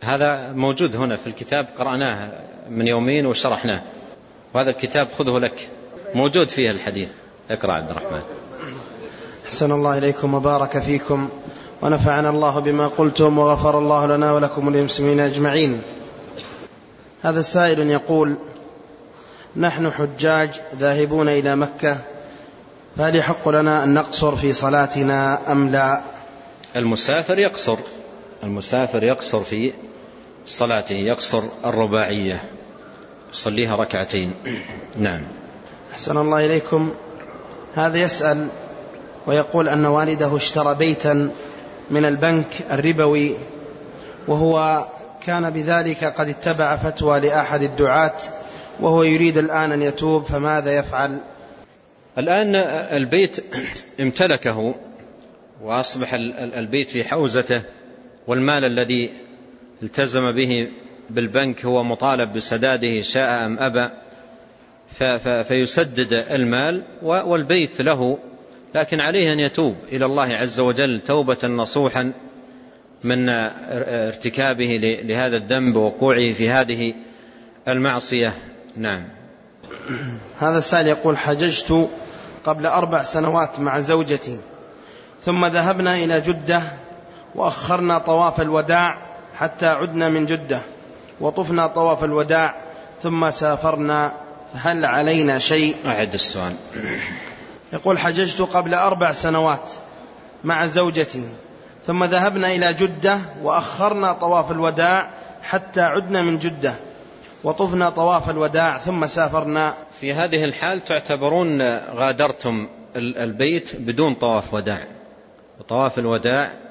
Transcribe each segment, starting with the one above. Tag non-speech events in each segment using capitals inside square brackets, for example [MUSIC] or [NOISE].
هذا موجود هنا في الكتاب قرأناه من يومين وشرحناه. وهذا الكتاب خذه لك. موجود فيه الحديث. اقرأ عبد الرحمن. أحسن الله إليكم وبارك فيكم. ونفعنا الله بما قلتم وغفر الله لنا ولكم وللمسلمين أجمعين. هذا سائل يقول نحن حجاج ذاهبون إلى مكة فهل يحق لنا أن نقصر في صلاتنا أم لا؟ المسافر يقصر. المسافر يقصر في صلاته يقصر الرباعية. يصليها ركعتين. نعم. أحسن الله إليكم. هذا يسأل ويقول أن والده اشترى بيتا من البنك الربوي وهو كان بذلك قد اتبع فتوى لأحد الدعاة وهو يريد الآن أن يتوب فماذا يفعل؟ الآن البيت امتلكه وأصبح البيت في حوزته. والمال الذي التزم به بالبنك هو مطالب بسداده شاء أم أبى فيسدد المال والبيت له لكن عليه أن يتوب إلى الله عز وجل توبة نصوحا من ارتكابه لهذا الذنب ووقوعه في هذه المعصية. نعم. هذا السائل يقول حججت قبل أربع سنوات مع زوجتي ثم ذهبنا إلى جدة وأخرنا طواف الوداع حتى عدنا من جدة وطفنا طواف الوداع ثم سافرنا هل علينا شيء؟ أعد السؤال. يقول حججت قبل أربع سنوات مع زوجتي ثم ذهبنا إلى جدة وأخرنا طواف الوداع حتى عدنا من جدة وطفنا طواف الوداع ثم سافرنا. في هذه الحال تعتبرون غادرتم البيت بدون طواف وداع وطواف الوداع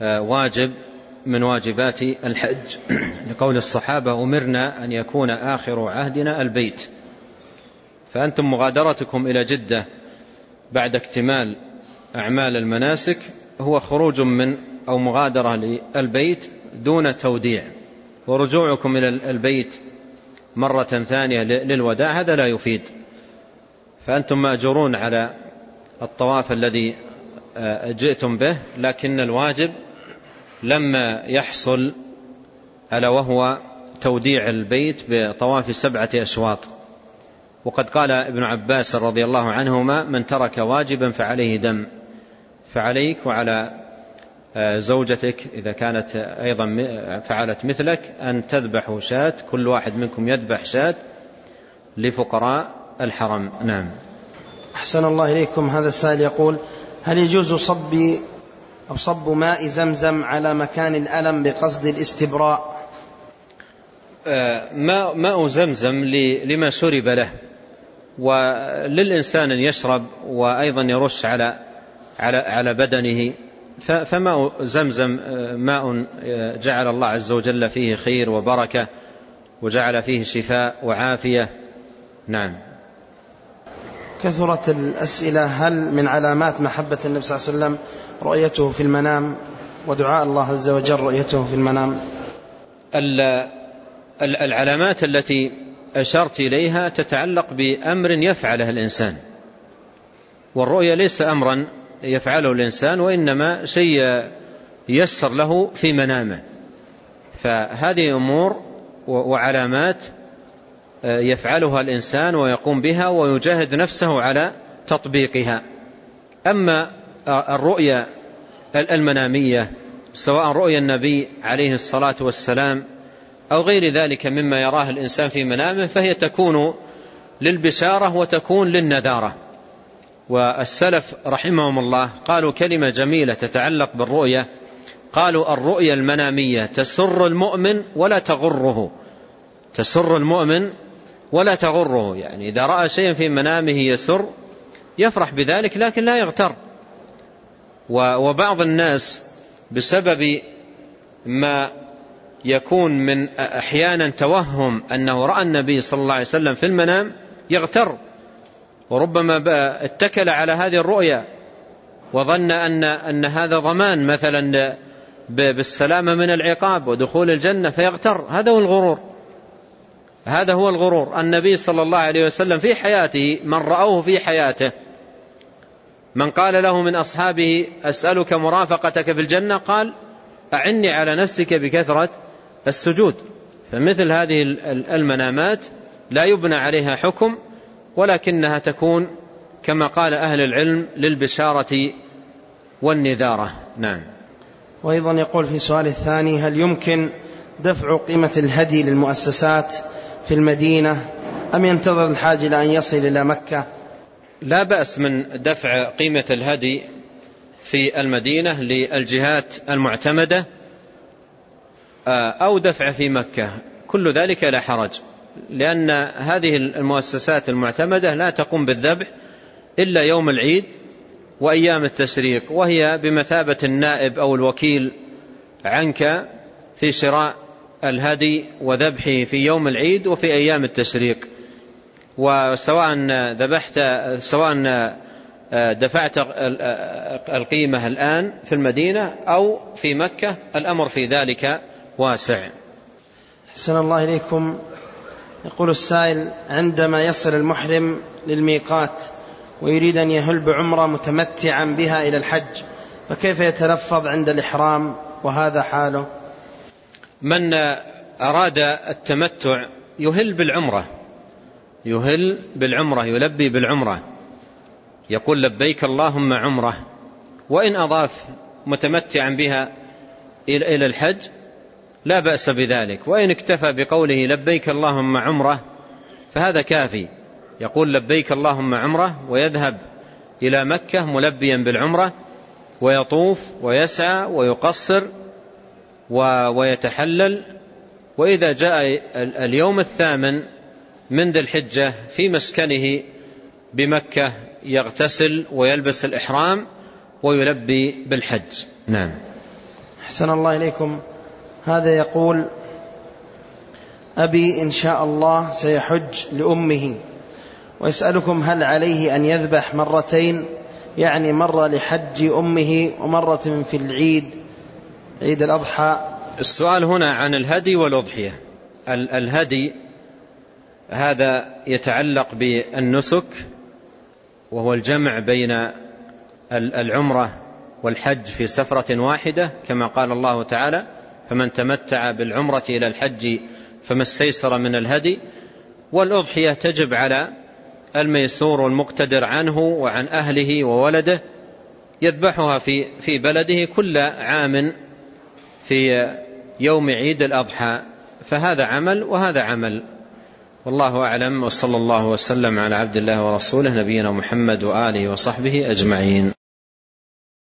واجب من واجبات الحج. [CLEARS THROAT] لقول الصحابة أمرنا أن يكون آخر عهدنا البيت. فأنتم مغادرتكم إلى جدة بعد اكتمال أعمال المناسك. هو خروج من أو مغادرة للبيت دون توديع. ورجوعكم إلى البيت مرة ثانية للوداع هذا لا يفيد. فأنتم مأجورون على الطواف الذي جئتم به لكن الواجب لما يحصل ألا وهو توديع البيت بطواف سبعة أشواط. وقد قال ابن عباس رضي الله عنهما من ترك واجبا فعليه دم. فعليك وعلى زوجتك إذا كانت أيضا فعلت مثلك أن تذبحوا شاة كل واحد منكم يذبح شاة لفقراء الحرم. نعم. أحسن الله إليكم. هذا السائل يقول هل يجوز صب أو صب ماء زمزم على مكان الألم بقصد الاستبراء. ماء, ماء زمزم لما شرب له. وللإنسان أن يشرب وأيضا يرش على على على بدنه. فماء زمزم ماء جعل الله عز وجل فيه خير وبركة وجعل فيه شفاء وعافية. نعم. كثرت الأسئلة هل من علامات محبة النبي صلى الله عليه وسلم رؤيته في المنام؟ ودعاء الله عز وجل رؤيته في المنام. العلامات التي أشرت إليها تتعلق بأمر يفعله الإنسان. والرؤيا ليس أمرا يفعله الإنسان وإنما شيء يسر له في منامه. فهذه أمور وعلامات يفعلها الإنسان ويقوم بها ويجاهد نفسه على تطبيقها. أما الرؤيا المنامية سواء رؤيا النبي عليه الصلاة والسلام أو غير ذلك مما يراه الإنسان في منامه فهي تكون للبشارة وتكون للنذارة. والسلف رحمهم الله قالوا كلمة جميلة تتعلق بالرؤية. قالوا الرؤيا المنامية تسر المؤمن ولا تغره. تسر المؤمن ولا تغره. يعني إذا رأى شيئا في منامه يسر يفرح بذلك لكن لا يغتر. وبعض الناس بسبب ما يكون من أحيانا توهم أنه رأى النبي صلى الله عليه وسلم في المنام يغتر. وربما اتكل على هذه الرؤيا وظن أن, أن هذا ضمان مثلا بالسلامة من العقاب ودخول الجنة فيغتر. هذا هو الغرور. هذا هو الغرور. النبي صلى الله عليه وسلم في حياته من رأوه في حياته من قال له من أصحابه أسألك مرافقتك في الجنة؟ قال أعني على نفسك بكثرة السجود. فمثل هذه المنامات لا يبنى عليها حكم ولكنها تكون كما قال أهل العلم للبشارة والنذارة. نعم. وأيضا يقول في سؤال الثاني هل يمكن دفع قيمة الهدي للمؤسسات في المدينة؟ أم ينتظر الحاج إلى أن يصل إلى مكة؟ لا بأس من دفع قيمة الهدي في المدينة للجهات المعتمدة آه، أو دفع في مكة. كل ذلك لا حرج لأن هذه المؤسسات المعتمدة لا تقوم بالذبح إلا يوم العيد وأيام التشريق وهي بمثابة النائب أو الوكيل عنك في شراء الهدي وذبحه في يوم العيد وفي أيام التشريق. وسواء ذبحت سواء دفعت القيمة الآن في المدينة أو في مكة الأمر في ذلك واسع. حسن الله إليكم. يقول السائل عندما يصل المحرم للميقات ويريد أن يهل بعمرة متمتعا بها إلى الحج فكيف يتلفظ عند الإحرام؟ وهذا حاله. من أراد التمتع يهل بالعمرة. يهل بالعمرة يلبي بالعمرة. يقول لبيك اللهم عمرة. وإن أضاف متمتعا بها إلى الحج لا بأس بذلك. وإن اكتفى بقوله لبيك اللهم عمرة فهذا كافي. يقول لبيك اللهم عمرة ويذهب إلى مكة ملبيا بالعمرة ويطوف ويسعى ويقصر ويتحلل. وإذا جاء اليوم الثامن من ذي الحجة في مسكنه بمكة يغتسل ويلبس الإحرام ويلبي بالحج. نعم. حسن الله إليكم. هذا يقول أبي إن شاء الله سيحج لأمه. ويسألكم هل عليه أن يذبح مرتين يعني مرة لحج أمه ومرة في العيد عيد الأضحى. السؤال هنا عن الهدي والأضحية. الهدي هذا يتعلق بالنسك وهو الجمع بين العمرة والحج في سفرة واحدة كما قال الله تعالى فمن تمتع بالعمرة إلى الحج فما استيسر من الهدي والأضحية تجب على الميسور والمقتدر عنه وعن أهله وولده يذبحها في في بلده كل عام في يوم عيد الأضحى فهذا عمل وهذا عمل. والله أعلم وصلى الله وسلم على عبد الله ورسوله نبينا محمد وآله وصحبه أجمعين.